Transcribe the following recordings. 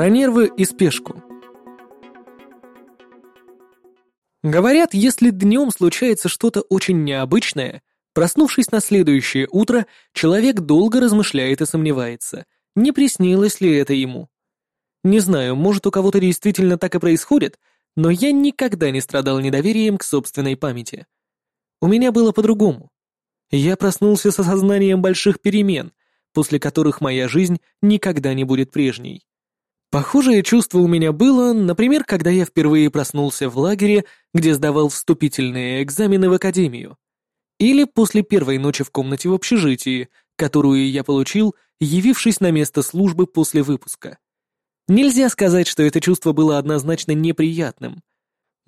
Про нервы и спешку. Говорят, если днем случается что-то очень необычное, проснувшись на следующее утро, человек долго размышляет и сомневается, не приснилось ли это ему. Не знаю, может у кого-то действительно так и происходит, но я никогда не страдал недоверием к собственной памяти. У меня было по-другому. Я проснулся с осознанием больших перемен, после которых моя жизнь никогда не будет прежней. Похожее чувство у меня было, например, когда я впервые проснулся в лагере, где сдавал вступительные экзамены в академию. Или после первой ночи в комнате в общежитии, которую я получил, явившись на место службы после выпуска. Нельзя сказать, что это чувство было однозначно неприятным.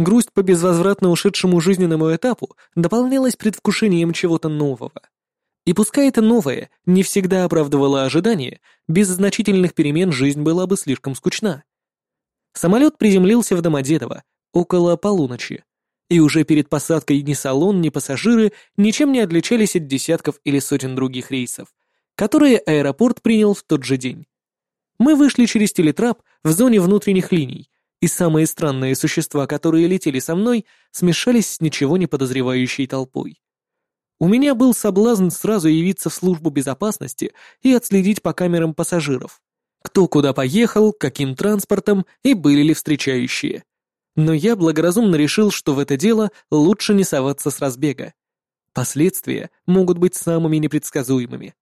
Грусть по безвозвратно ушедшему жизненному этапу дополнялась предвкушением чего-то нового. И пускай это новое не всегда оправдывало ожидания, без значительных перемен жизнь была бы слишком скучна. Самолет приземлился в Домодедово около полуночи, и уже перед посадкой ни салон, ни пассажиры ничем не отличались от десятков или сотен других рейсов, которые аэропорт принял в тот же день. Мы вышли через телетрап в зоне внутренних линий, и самые странные существа, которые летели со мной, смешались с ничего не подозревающей толпой. У меня был соблазн сразу явиться в службу безопасности и отследить по камерам пассажиров. Кто куда поехал, каким транспортом и были ли встречающие. Но я благоразумно решил, что в это дело лучше не соваться с разбега. Последствия могут быть самыми непредсказуемыми.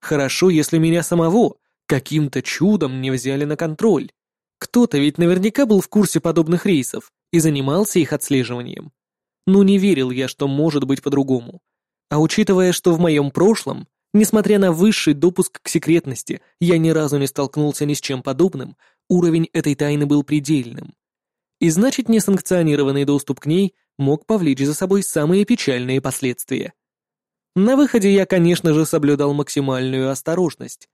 Хорошо, если меня самого каким-то чудом не взяли на контроль. Кто-то ведь наверняка был в курсе подобных рейсов и занимался их отслеживанием. Ну не верил я, что может быть по-другому. А учитывая, что в моем прошлом, несмотря на высший допуск к секретности, я ни разу не столкнулся ни с чем подобным, уровень этой тайны был предельным. И значит, несанкционированный доступ к ней мог повлечь за собой самые печальные последствия. На выходе я, конечно же, соблюдал максимальную осторожность.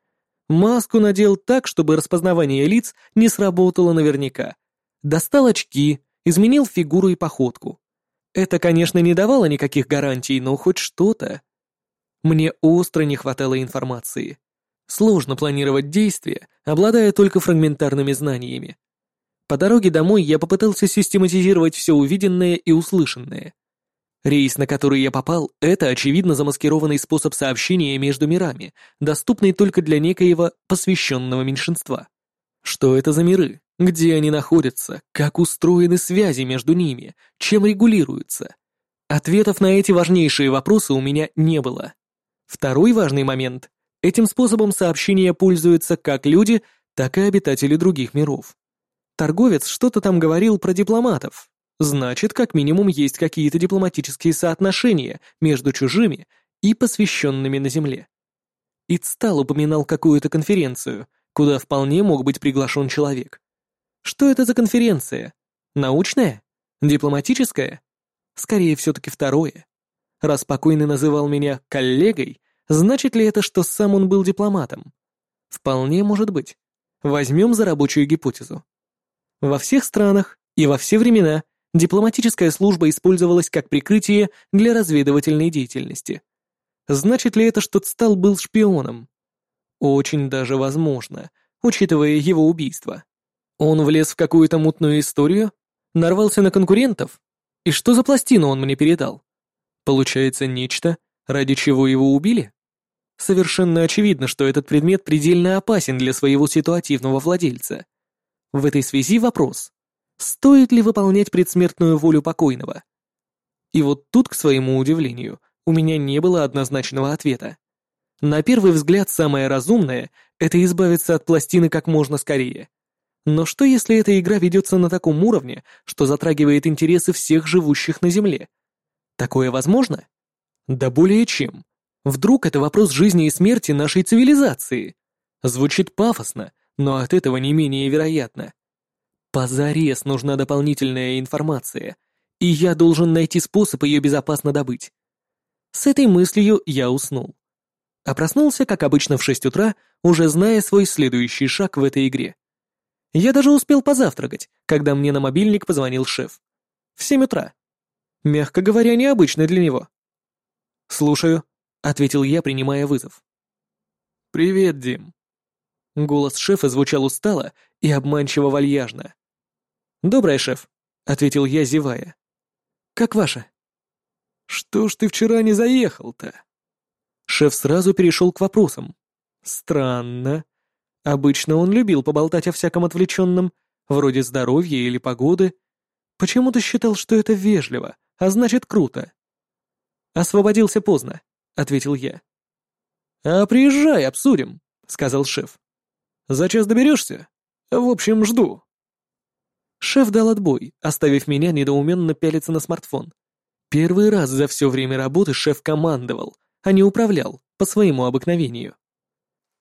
Маску надел так, чтобы распознавание лиц не сработало наверняка. Достал очки, изменил фигуру и походку. Это, конечно, не давало никаких гарантий, но хоть что-то. Мне остро не хватало информации. Сложно планировать действия, обладая только фрагментарными знаниями. По дороге домой я попытался систематизировать все увиденное и услышанное. Рейс, на который я попал, это, очевидно, замаскированный способ сообщения между мирами, доступный только для некоего посвященного меньшинства. Что это за миры? Где они находятся? Как устроены связи между ними? Чем регулируются? Ответов на эти важнейшие вопросы у меня не было. Второй важный момент. Этим способом сообщения пользуются как люди, так и обитатели других миров. Торговец что-то там говорил про дипломатов. Значит, как минимум есть какие-то дипломатические соотношения между чужими и посвященными на Земле. Ицтал упоминал какую-то конференцию, куда вполне мог быть приглашен человек. Что это за конференция? Научная? Дипломатическая? Скорее, все-таки второе. Раз покойный называл меня коллегой, значит ли это, что сам он был дипломатом? Вполне может быть. Возьмем за рабочую гипотезу. Во всех странах и во все времена дипломатическая служба использовалась как прикрытие для разведывательной деятельности. Значит ли это, что Цтал был шпионом? Очень даже возможно, учитывая его убийство. Он влез в какую-то мутную историю? Нарвался на конкурентов? И что за пластину он мне передал? Получается нечто, ради чего его убили? Совершенно очевидно, что этот предмет предельно опасен для своего ситуативного владельца. В этой связи вопрос. Стоит ли выполнять предсмертную волю покойного? И вот тут, к своему удивлению, у меня не было однозначного ответа. На первый взгляд, самое разумное — это избавиться от пластины как можно скорее. Но что если эта игра ведется на таком уровне, что затрагивает интересы всех живущих на Земле? Такое возможно? Да более чем. Вдруг это вопрос жизни и смерти нашей цивилизации? Звучит пафосно, но от этого не менее вероятно. Позарез нужна дополнительная информация, и я должен найти способ ее безопасно добыть. С этой мыслью я уснул. А проснулся, как обычно, в 6 утра, уже зная свой следующий шаг в этой игре. Я даже успел позавтракать, когда мне на мобильник позвонил шеф. В семь утра. Мягко говоря, необычно для него. «Слушаю», — ответил я, принимая вызов. «Привет, Дим». Голос шефа звучал устало и обманчиво вальяжно. «Доброе, шеф», — ответил я, зевая. «Как ваше?» «Что ж ты вчера не заехал-то?» Шеф сразу перешел к вопросам. «Странно. Обычно он любил поболтать о всяком отвлеченном, вроде здоровья или погоды. Почему-то считал, что это вежливо, а значит круто». «Освободился поздно», — ответил я. «А приезжай, обсудим», — сказал шеф. «За час доберешься? В общем, жду». Шеф дал отбой, оставив меня недоуменно пялиться на смартфон. Первый раз за все время работы шеф командовал, а не управлял, по своему обыкновению.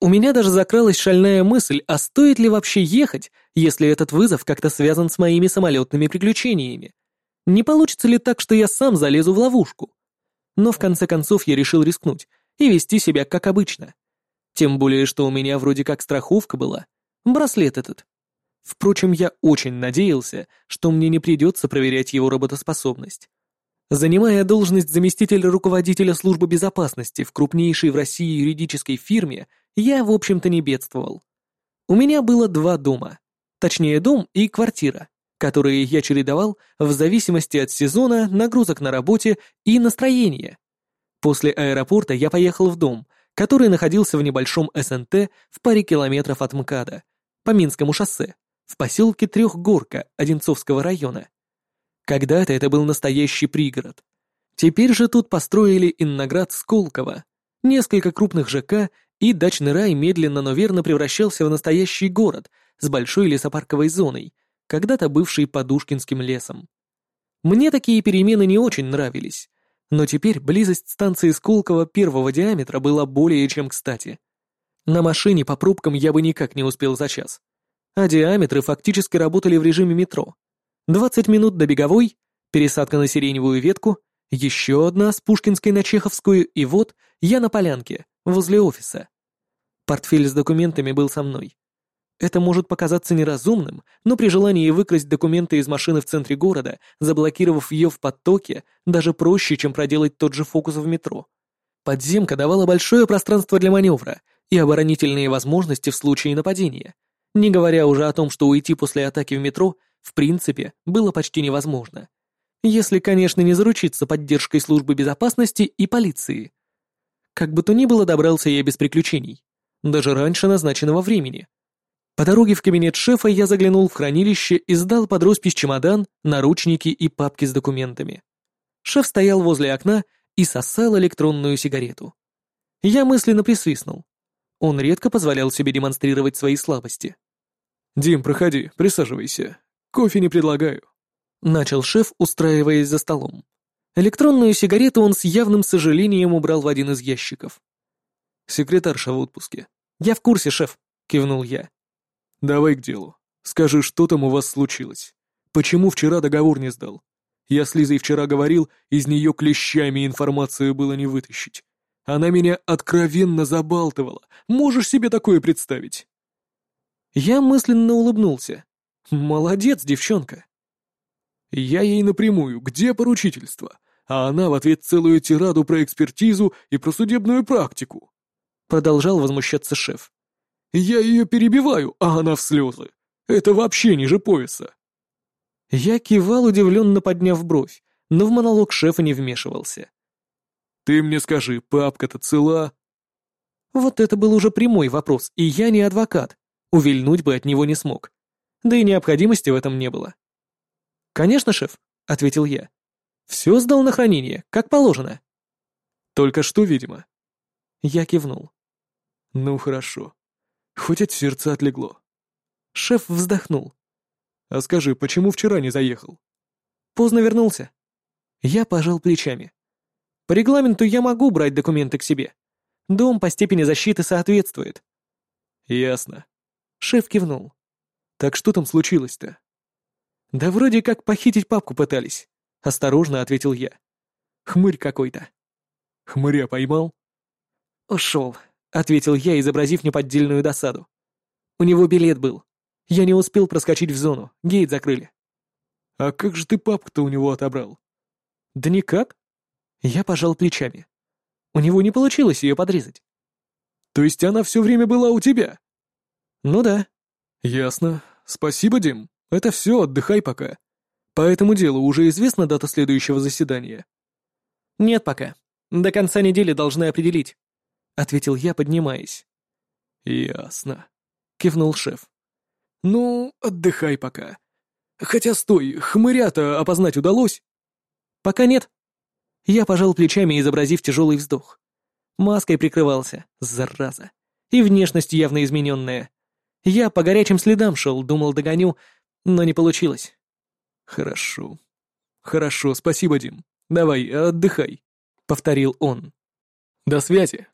У меня даже закралась шальная мысль, а стоит ли вообще ехать, если этот вызов как-то связан с моими самолетными приключениями? Не получится ли так, что я сам залезу в ловушку? Но в конце концов я решил рискнуть и вести себя как обычно. Тем более, что у меня вроде как страховка была. Браслет этот. Впрочем, я очень надеялся, что мне не придется проверять его работоспособность. Занимая должность заместителя руководителя службы безопасности в крупнейшей в России юридической фирме, я, в общем-то, не бедствовал. У меня было два дома. Точнее, дом и квартира, которые я чередовал в зависимости от сезона, нагрузок на работе и настроения. После аэропорта я поехал в дом, который находился в небольшом СНТ в паре километров от МКАДа, по Минскому шоссе, в поселке Трехгорка Одинцовского района. Когда-то это был настоящий пригород. Теперь же тут построили Инноград Сколково, несколько крупных ЖК, и дачный рай медленно, но верно превращался в настоящий город с большой лесопарковой зоной, когда-то бывший Подушкинским лесом. Мне такие перемены не очень нравились, но теперь близость станции Сколково первого диаметра была более чем кстати. На машине по пробкам я бы никак не успел за час. А диаметры фактически работали в режиме метро. 20 минут до беговой, пересадка на сиреневую ветку, еще одна с Пушкинской на Чеховскую, и вот я на полянке, возле офиса. Портфель с документами был со мной. Это может показаться неразумным, но при желании выкрасть документы из машины в центре города, заблокировав ее в потоке, даже проще, чем проделать тот же фокус в метро. Подземка давала большое пространство для маневра и оборонительные возможности в случае нападения, не говоря уже о том, что уйти после атаки в метро в принципе было почти невозможно. Если, конечно, не заручиться поддержкой службы безопасности и полиции. Как бы то ни было, добрался я без приключений. Даже раньше назначенного времени. По дороге в кабинет шефа я заглянул в хранилище и сдал под роспись чемодан, наручники и папки с документами. Шеф стоял возле окна и сосал электронную сигарету. Я мысленно присвистнул. Он редко позволял себе демонстрировать свои слабости. «Дим, проходи, присаживайся. Кофе не предлагаю». Начал шеф, устраиваясь за столом. Электронную сигарету он с явным сожалением убрал в один из ящиков. «Секретарша в отпуске». «Я в курсе, шеф», — кивнул я. «Давай к делу. Скажи, что там у вас случилось? Почему вчера договор не сдал? Я с Лизой вчера говорил, из нее клещами информацию было не вытащить. Она меня откровенно забалтывала. Можешь себе такое представить?» Я мысленно улыбнулся. «Молодец, девчонка!» Я ей напрямую, где поручительство? А она в ответ целую тираду про экспертизу и про судебную практику. Продолжал возмущаться шеф. Я ее перебиваю, а она в слезы. Это вообще ниже пояса. Я кивал, удивленно подняв бровь, но в монолог шефа не вмешивался. «Ты мне скажи, папка-то цела?» Вот это был уже прямой вопрос, и я не адвокат. Увильнуть бы от него не смог. Да и необходимости в этом не было. «Конечно, шеф», — ответил я. «Все сдал на хранение, как положено». «Только что, видимо». Я кивнул. «Ну хорошо. Хоть от сердца отлегло. Шеф вздохнул. А скажи, почему вчера не заехал? Поздно вернулся. Я пожал плечами. По регламенту я могу брать документы к себе. Дом по степени защиты соответствует. Ясно. Шеф кивнул. Так что там случилось-то? Да вроде как похитить папку пытались. Осторожно ответил я. Хмырь какой-то. Хмыря поймал? Ушел, ответил я, изобразив неподдельную досаду. У него билет был. Я не успел проскочить в зону, гейт закрыли. А как же ты папку-то у него отобрал? Да никак. Я пожал плечами. У него не получилось ее подрезать. То есть она все время была у тебя? Ну да. Ясно. Спасибо, Дим. Это все, отдыхай пока. По этому делу уже известна дата следующего заседания? Нет пока. До конца недели должны определить, ответил я, поднимаясь. Ясно. Кивнул шеф. Ну, отдыхай пока. Хотя стой, хмыря-то опознать удалось? Пока нет. Я пожал плечами, изобразив тяжелый вздох. Маской прикрывался, зараза. И внешность явно измененная. Я по горячим следам шел, думал, догоню, но не получилось. Хорошо. Хорошо, спасибо, Дим. Давай, отдыхай, повторил он. До связи.